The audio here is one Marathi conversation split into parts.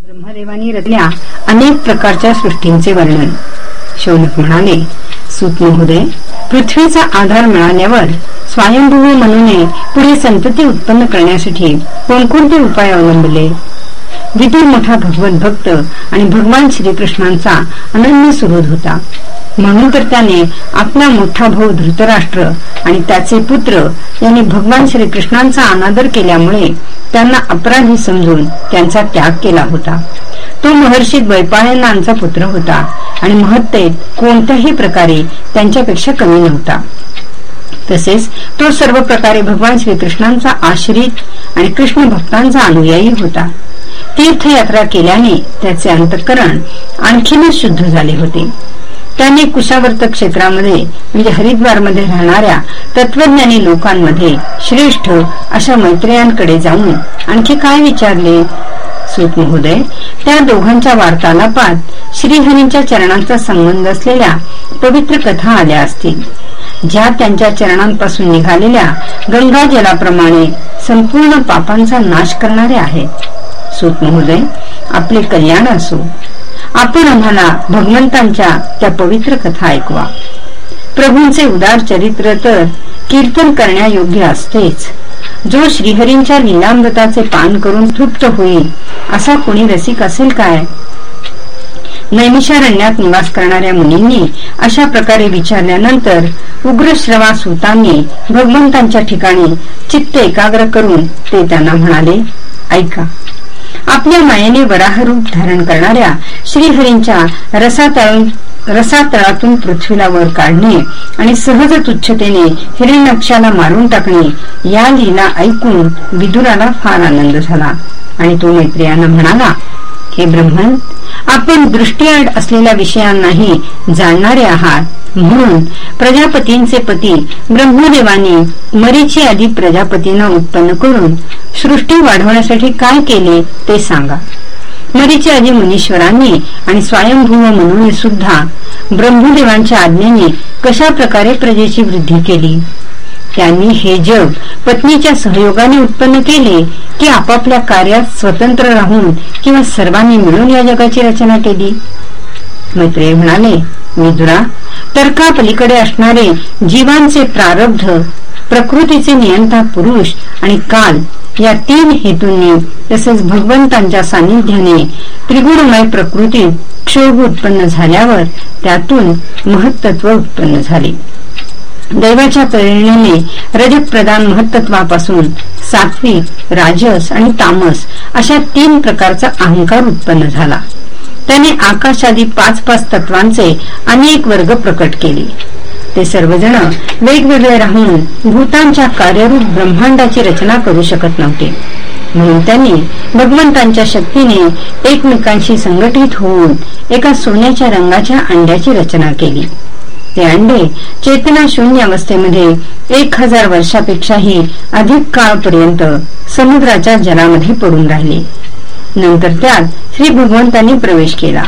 ब्रह्मदेवानी रचल्या अनेक प्रकारच्या सृष्टींचे वर्णन. शौनक म्हणाले सूत महोदय पृथ्वीचा आधार मिळाल्यावर स्वयंभूमी म्हणून पुढे संतती उत्पन्न करण्यासाठी कोणकोणते उपाय अवलंबले? विदुर मोठा भगवत भक्त आणि भगवान श्रीकृष्णांचा अनन्य सुरोध होता. म्हणून तर त्याने आपला मोठा भाऊ धृतराष्ट्र आणि त्याचे पुत्र यांनी भगवान श्रीकृष्णांचा अनादर केल्यामुळे त्यांना अपराधी समजून त्यांचा त्याग केला होता. तो महर्षी द्वैपायनांचा पुत्र होता आणि महत्तेत कोणत्याही प्रकारे त्यांच्यापेक्षा कमी नव्हता. तसेच तो सर्व प्रकारे भगवान श्रीकृष्णांचा आश्रित आणि कृष्ण भक्तांचा अनुयायी होता. तीर्थयात्रा केल्याने त्याचे अंतकरण आणखीनच शुद्ध झाले होते. त्यांनी कुशावर्त क्षेत्रामध्ये म्हणजे हरिद्वारमध्ये राहणाऱ्या तत्वज्ञानी लोकांमध्ये श्रेष्ठ अशा मैत्रियांकडे जाऊन आणखी काय विचारले? सुत महोदय त्या दोघांच्या वार्तालापात श्रीहरींच्या चरणांचा संबंध असलेल्या पवित्र कथा आल्या असतील. ज्या त्यांच्या चरणांपासून निघालेल्या गंगा जलाप्रमाणे संपूर्ण पापांचा नाश करणारे आहेत. सूत महोदय आपले कल्याण असो. आपण आम्हाला भगवंतांच्या त्या पवित्र कथा ऐकवा. प्रभूंचे उदार चरित्र तर कीर्तन करण्यायोग्य असतेच. जो श्रीहरींच्या लीलामृताचे पान करून तृप्त होईल असा कोणी रसिक असेल काय? नैमिषारण्यात निवास करणाऱ्या मुनींनी अशा प्रकारे विचारल्यानंतर उग्रश्रवा सुतांनी भगवंतांच्या ठिकाणी चित्त एकाग्र करून ते त्यांना म्हणाले ऐका आपल्या मायेने वराह रूप धारण करणाऱ्या श्रीहरींच्या रसातळून रसातळातून पृथ्वीला वर काढणे आणि सहज तुच्छतेने हिरण्यक्षाला मारून टाकणे या लीला ऐकून विदुराला फार आनंद झाला. आणि तो मैत्रियांना म्हणाला हे ब्रह्मन आपण दृष्टीआड असलेल्या विषयांनाही जाणणारे आहात. म्हणून प्रजापतींचे पती ब्रह्मदेवाने मरीची आधी प्रजापतींना उत्पन्न करून सृष्टी वाढवण्यासाठी काय केले ते सांगा. मरीची आधी मुनीश्वरांनी आणि स्वयंभूव म्हणून सुद्धा ब्रह्मदेवांच्या आज्ञेने कशा प्रकारे प्रजेची वृद्धी केली? त्यांनी हे जग पत्नीच्या सहयोगाने उत्पन्न केले की आपापल्या कार्यात स्वतंत्र राहून किंवा सर्वांनी मिळून या जगाची रचना केली? मैत्रेय म्हणाले मिदुरा तर्कापलीकडे असणारे जीवांचे प्रारब्ध प्रकृतीचे नियंता पुरुष आणि काल या तीन हेतूंनी तसेच भगवंतांच्या सानिध्याने त्रिगुणमय प्रकृतीत क्षोभ उत्पन्न झाल्यावर त्यातून महत्त्व उत्पन्न झाले. दैवाच्या प्रेरणेने रजत महत्त्वापासून सात्विक राजस आणि तामस अशा तीन प्रकारचा अहंकार उत्पन्न झाला. त्याने आकाशादी पाच पाच तत्वांचे अनेक वर्ग प्रकट केले. ते सर्वजण वेगवेगळे राहून भूतांच्या कार्यरूप ब्रह्मांडाची रचना करू शकत नव्हते. म्हणून त्यांनी भगवंतांच्या शक्तीने एकमेकांशी संघटित होऊन एका सोन्याच्या रंगाच्या अंड्याची रचना केली. ते अंडे चेतना शून्य अवस्थेमध्ये एक हजार वर्षापेक्षाही अधिक काळपर्यंत समुद्राच्या जलामध्ये पडून राहिले. नंतर त्यात श्री भगवंतांनी प्रवेश केला.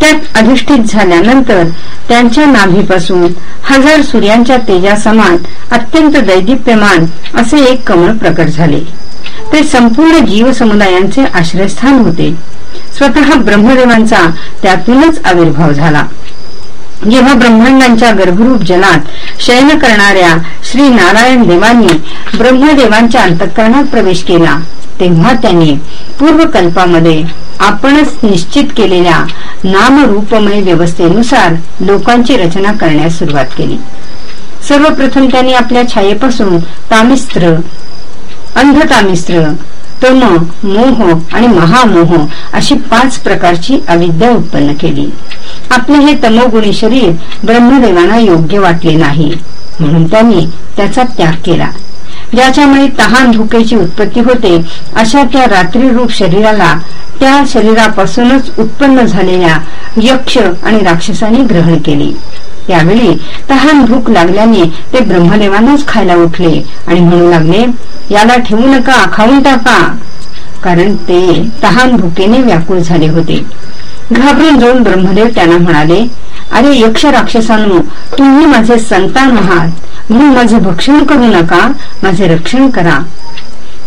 त्यात अधिष्ठित झाल्यानंतर त्यांच्या नाभीपासून हजार सूर्यांच्या तेजासमान अत्यंत दैदिप्यमान असे एक कमळ प्रकट झाले. ते संपूर्ण जीव समुदायांचे आश्रयस्थान होते. स्वतः ब्रह्मदेवांचा त्यातूनच आविर्भाव झाला. जेव्हा ब्रह्मांडांच्या गर्भरूप जलात शयन करणाऱ्या श्री नारायण देवांनी ब्रह्मदेवांच्या अंतकरणात प्रवेश केला तेव्हा त्यांनी पूर्वकल्पामध्ये आपणच निश्चित केलेल्या नामरूपमय व्यवस्थेनुसार लोकांची रचना करण्यास सुरुवात केली. सर्वप्रथम त्यांनी आपल्या छायेपासून तामिस्त्र अंधतामिस्त्र तम मोह आणि महामोह अशी पाच प्रकारची अविद्या उत्पन्न केली. आपले हे तमोगुणी शरीर ब्रह्मदेवांना योग्य वाटले नाही. म्हणून त्यांनी त्याचा त्याग केला. ज्याच्यामुळे तहान धुकेची उत्पत्ती होते अशा त्या रात्रीरूप शरीराला त्या शरीरापासूनच उत्पन्न झालेल्या यक्ष आणि राक्षसाने ग्रहण केले. त्यावेळी तहान भूक लागल्याने ते ब्रह्मदेवांनाच खायला उठले आणि म्हणू लागले याला ठेवू नका खाऊन टाका. कारण ते तहान भुकेने व्याकुळ झाले होते. घाबरून जाऊन ब्रह्मदेव त्यांना म्हणाले अरे यक्ष राक्षसांनो तुम्ही माझे संतान आहात. म्हणून माझे भक्षण करू नका माझे रक्षण करा.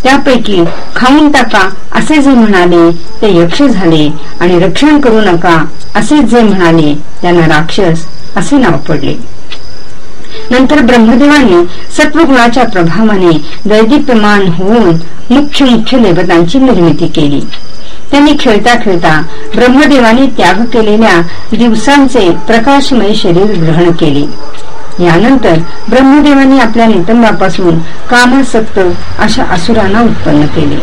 त्यापैकी खाऊन टाका असे जे म्हणाले ते यक्ष झाले. आणि रक्षण करू नका असे जे म्हणाले त्यांना राक्षस असे नाव पडले. नंतर ब्रह्मदेवाने सत्वगुणाच्या प्रभावाने दैदिप्यमान होऊन मुख्य मुख्य देवतांची निर्मिती केली. त्यांनी खेळता खेळता ब्रह्मदेवाने त्याग केलेल्या दिवसांचे प्रकाशमय शरीर ग्रहण केले. यानंतर ब्रह्मदेवाने आपल्या नितंबापासून कामासक्त अशा असुरांना उत्पन्न केले.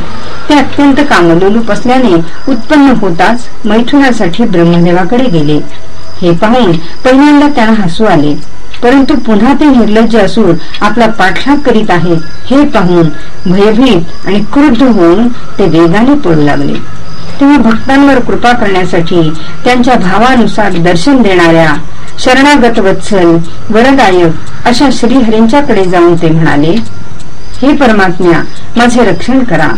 ते अत्यंत कामलोलूप असल्याने उत्पन्न होताच मैथुनासाठी ब्रह्मदेवाकडे गेले. हे पाहून पहिल्यांदा त्यांना हसू आले. परंतु पुन्हा ते निर्लज्ज असून आपला पाठलाग करीत आहेत हे पाहून भयभीत आणि क्रुद्ध होऊन ते वेगाने पडू लागले. तेव्हा भक्तांवर कृपा करण्यासाठी त्यांच्या भावानुसार दर्शन देणाऱ्या शरणागत वत्सल वरदायक अशा श्रीहरींच्याकडे जाऊन ते म्हणाले हे परमात्म्या माझे रक्षण करा.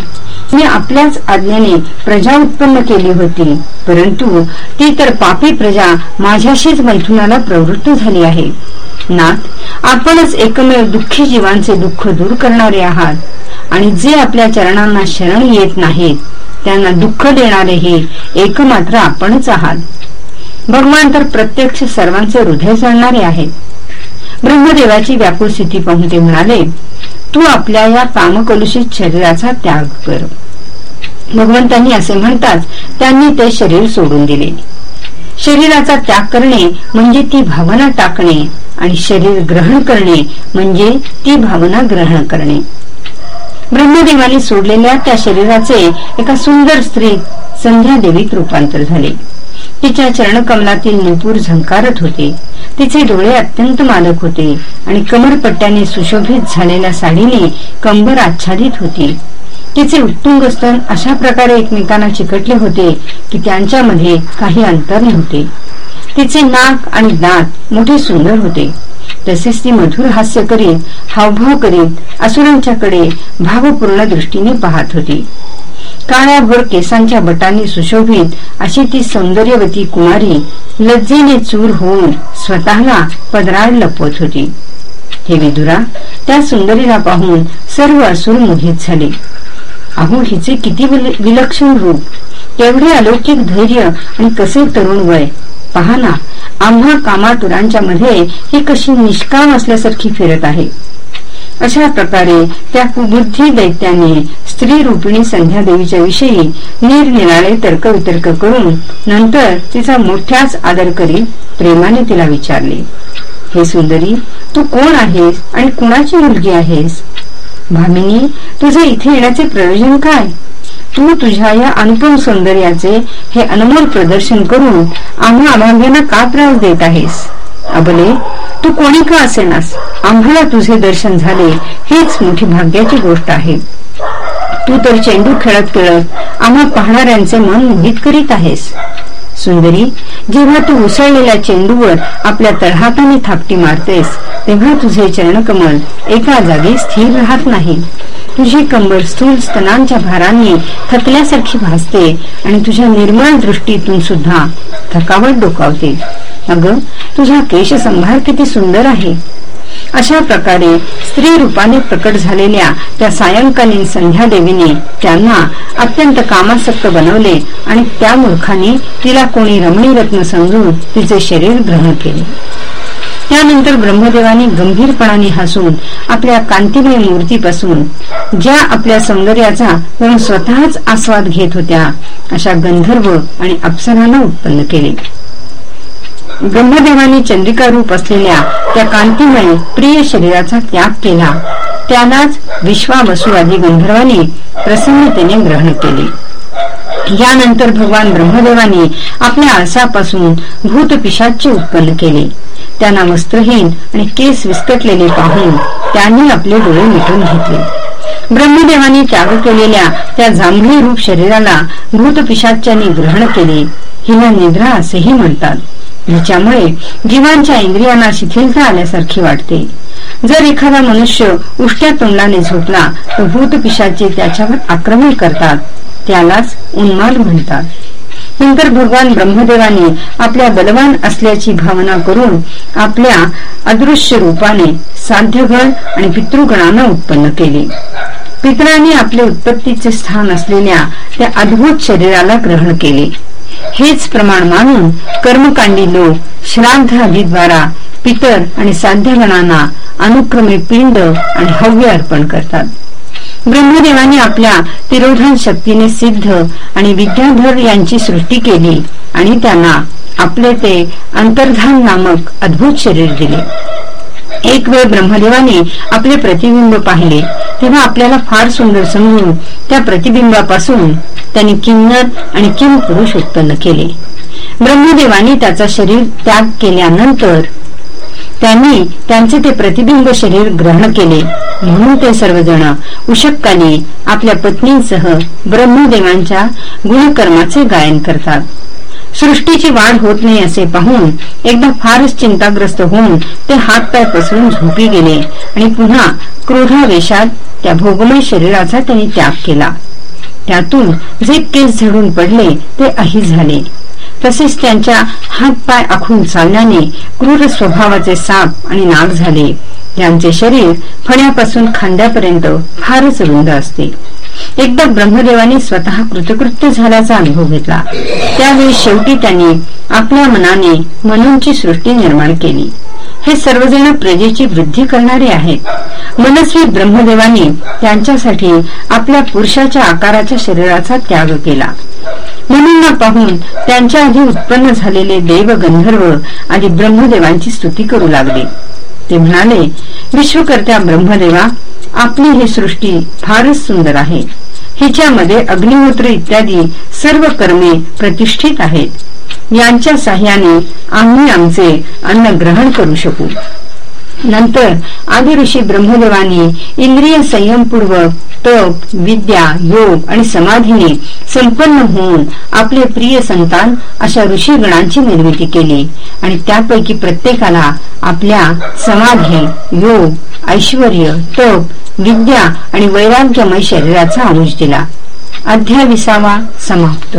मी आपल्याच आज्ञेने प्रजा उत्पन्न केली होती परंतु ती तर पापी प्रजा माझ्याशीच मैथुनाला प्रवृत्त झाली आहे. नाथ आपणच एकमेव दुःखी जीवांचे दुःख दूर करणारे आहात. आणि जे आपल्या चरणांना शरण येत नाहीत त्यांना दुःख देणारे हे एकमात्र आपणच आहात. भगवान तर प्रत्यक्ष सर्वांचे हृदय जाणणारे आहेत. ब्रह्मदेवाची व्याकुळ स्थिती पाहून ते म्हणाले तू आपल्या या कामकलुषित शरीराचा त्याग कर. भगवंतांनी असे म्हणताच त्यांनी ते शरीर सोडून दिले. शरीराचा त्याग करणे म्हणजे ती भावना टाकणे आणि शरीर ग्रहण करणे म्हणजे ती भावना ग्रहण करणे. ब्रह्मदेवाने सोडलेल्या त्या शरीराचे एका सुंदर स्त्री संध्या देवीत रूपांतर झाले. तिच्या चरणकमलातील नुपूर झंकारत होते. तिचे डोळे अत्यंत मालक होते आणि कमरपट्ट्याने सुशोभित झालेल्या साडीने कंबर आच्छादित होती. तिचे उत्तुंग स्तन अशा प्रकारे एकमेकांना चिकटले होते की त्यांच्यामध्ये काही अंतर नव्हते. तिचे नाक आणि दात मोठे सुंदर होते. तसेच ती मधुर हास्य करीत हावभाव करीत असुरांच्याकडे भावपूर्ण दृष्टीने पाहत होती. काळ्याभोर केसांच्या बटांनी सुशोभित अशी ती सौंदर्यवती कुमारी लज्जेने चूर होऊन स्वतःला पदराड लपवत होती. हे विदुरा त्या सुंदरीला पाहून सर्व असुर मोहित झाले. अहो हिचे किती विलक्षण रूप. केवढे अलौकिक धैर्य आणि कसे तरुण वय. पहा ना आम्हा कामातुरांच्या मध्ये ही कशी निष्काम असल्यासारखी फिरत आहे. अशा प्रकारे त्या कुबुद्धी दैत्याने स्त्री रूपिणी संध्या देवीच्या विषयी निरनिराळे तर्कवितर्क करून नंतर तिचा मोठ्याच आदर करीत प्रेमाने तिला विचारले हे सुंदरी तू कोण आहेस आणि कुणाची मुलगी आहेस? भामिनी तुझे इथे येण्याचे प्रयोजन काय? तू तुझ्या या अनुपम सौंदर्याचे हे अनमोल प्रदर्शन करून आम्हा अभाग्यांना का त्रास देत आहेस? अबले तू कोणी का असेनास? आम्हाला तुझे दर्शन झाले हीच मोठी भाग्याची गोष्ट आहे. तू तर चेंडू खेळत खेळत आम्हा पाहणाऱ्यांचे मन मोहित करीत आहेस. सुंदरी जेव्हा तू उसळलेल्या चेंडूवर आपल्या तळहाताने थापटी मारतेस तेव्हा तुझे चरणकमल एका जागी स्थिर राहत नाही. तुझी कंबर स्थूल स्तनांच्या भारांनी थकल्यासारखी भासते आणि तुझ्या निर्मळ दृष्टीतून सुद्धा थकावट डोकावते. अगं तुझा केश संभार किती सुंदर आहे. अशा प्रकारे स्त्री रूपाने प्रकट झालेल्या त्या सायंकालीन संध्या देवीने त्यांना अत्यंत कामासक्त बनवले आणि त्या मूर्खांनी तिला कोणी रमणी रत्न समजून तिचे शरीर ग्रहण केले. त्यानंतर ब्रह्मदेवाने गंभीरपणाने हसून आपल्या कांतिमय मूर्तीपासून ज्या आपल्या सौंदर्याचा स्वतःच आस्वाद घेत होत्या अशा गंधर्व आणि अप्सरांना उत्पन्न केले. ब्रह्मदेवानी चंद्रिका रूप असलेल्या त्या कांतिमय प्रिय शरीराचा त्याग केला. त्यालाच विश्वावसू आदी गंधर्वांनी प्रसन्नतेने ग्रहण केले. यानंतर भगवान ब्रह्मदेवानी आपल्या आळसापासून भूतपिशाचे उत्पन्न केले. त्यांना वस्त्रहीन आणि केस विस्कटलेले पाहून त्यांनी आपले डोळे मिटून घेतले. ब्रह्मदेवाने त्याग केलेल्या त्या जांभळी रूप शरीराला भूतपिशाच्याने ग्रहण केले. हिला निद्रा असेही म्हणतात. ज्याच्यामुळे जीवांच्या इंद्रियांना शिथिलता आल्यासारखी वाटते. जर एखादा मनुष्य उष्ट्या तोंडाने झोपला तर भूत पिशाचे त्याच्यावर आक्रमण करतात. त्यालाच उन्माद म्हणतात. नंतर भगवान ब्रह्मदेवाने आपल्या बलवान असल्याची भावना करून आपल्या अदृश्य रूपाने साध्यगण आणि पितृगणांना उत्पन्न केले. पितरांनी आपले उत्पत्तीचे स्थान असलेल्या त्या अद्भुत शरीराला ग्रहण केले. हेच प्रमाण मानून कर्मकांडी लोक श्राद्ध आधीद्वारा पितर आणि साध्यगणांना अनुक्रमे पिंड आणि हव्य अर्पण करतात. ब्रह्मदेवाने आपल्या तिरोधन शक्तीने सिद्ध आणि विद्याधर यांची सृष्टी केली आणि त्यांना आपले ते अंतर्धान नामक अद्भुत शरीर दिले. एक वेळ ब्रह्मदेवाने आपले प्रतिबिंब पाहिले. तेव्हा आपल्याला फार सुंदर समजून त्या प्रतिबिंबापासून त्यांनी किन्नर आणि किम पुरुष उत्पन्न केले. ब्रह्मदेवाने त्याचा शरीर त्याग केल्यानंतर त्यांनी त्यांचे ते प्रतिबिंब शरीर ग्रहण केले. म्हणून ते सर्वजण उशक्काने आपल्या पत्नींसह ब्रह्मदेवांच्या गुणकर्माचे गायन करतात. सृष्टीची वाढ होत नाही असे पाहून एकदा फारच चिंताग्रस्त होऊन ते हातपाय पसरून झोपी गेले आणि पुन्हा क्रोधावेशात त्या भोगमय शरीराचा त्यांनी त्याग केला. त्यातून जे केस झडून पडले ते अही झाले. तसेच त्यांच्या हातपाय आखून चालल्याने क्रूर स्वभावाचे साप आणि नाग झाले. यांचे शरीर फण्यापासून खांद्यापर्यंत फारच रुंद असते. एकदा ब्रह्मदेवाने स्वतः कृतकृत्य झाल्याचा अनुभव घेतला. त्यावेळी शेवटी त्यांनी आपल्या मनाने मनूंची सृष्टी निर्माण केली. हे सर्वजण प्रजेची वृद्धी करणारे आहेत. मनस्वी ब्रह्मदेवाने त्यांच्यासाठी आपल्या पुरुषाच्या आकाराच्या शरीराचा त्याग केला. मुलींना पाहून त्यांच्या आधी उत्पन्न झालेले देव गंधर्व आणि ब्रह्मदेवांची स्तुती करू लागले. ते म्हणाले विश्वकर्त्या ब्रह्मदेवा आपली ही सृष्टी फारच सुंदर आहे. हिच्यामध्ये अग्निहोत्र इत्यादी सर्व कर्मे प्रतिष्ठित आहेत. यांच्या साह्याने आम्ही आमचे अन्न ग्रहण करू शकू. नंतर आदि ऋषी ब्रह्मदेवानी इंद्रिय संयमपूर्वक तप विद्या योग आणि समाधीने संपन्न होऊन आपले प्रिय संतान अशा ऋषी गणांची निर्मिती केली आणि त्यापैकी प्रत्येकाला आपल्या समाधी योग ऐश्वर तप विद्या आणि वैराग्यमय शरीराचा अंश दिला. अध्याय विसावा समाप्त.